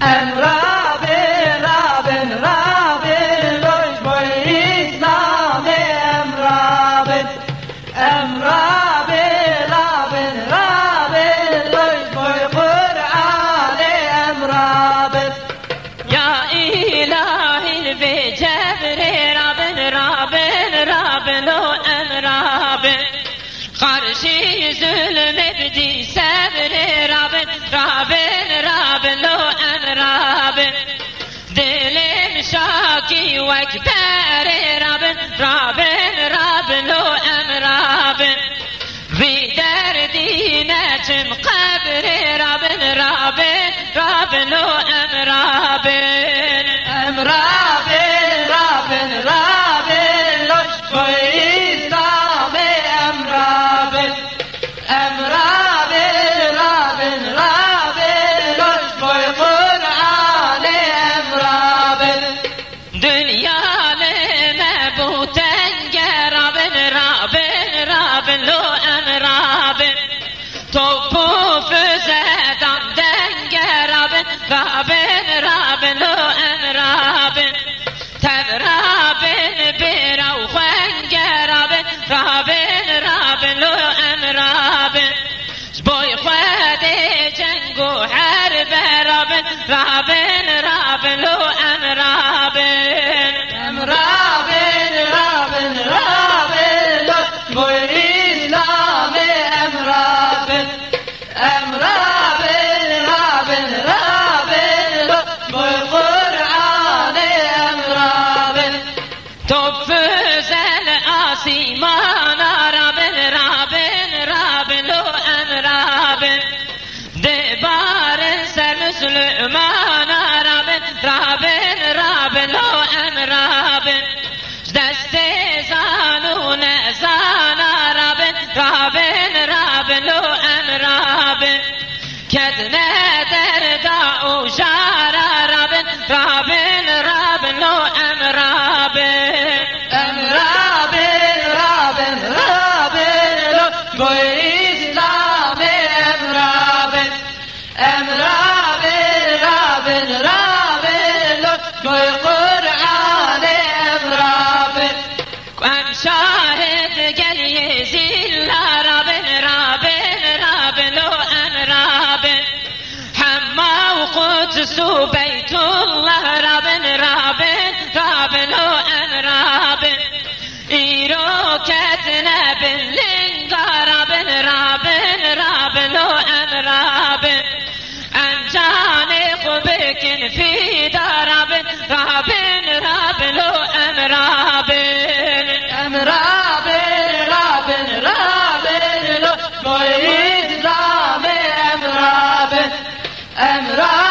and love. دلم شاكي وكبر رابن رابن رابن لو أم رابن في دردي نجم قبر رابن رابن رابن لو أم رابن دنیال نبوتن گرابن رابن رابن لون رابن تو پوف زدم دن گرابن رابن رابن لون رابن تن رابن برو خون گرابن رابن رابن لون رابن جبوی خود جنگو حرب رابن رابن أم رابن رابن رابن روش بوی قرآن أم رابن توب زل آسیمان رابن رابن رابن أم رابن دبار سر سليمان رابن رابن رابن أم رابن كدنا دردا وجار رابن رابن رابن لو أم رابن أم رابن رابن رابن بوی إسلام أم رابن أم رابن رابن بيت الله رابن رابن رابن لو أم رابن إيرو كتنا باللنقا رابن رابن رابن لو أم رابن أنجانق بكن في دارابن رابن رابن لو أم رابن ام رابن رابن رابن روش بوی اسلام ام رابن ام رابن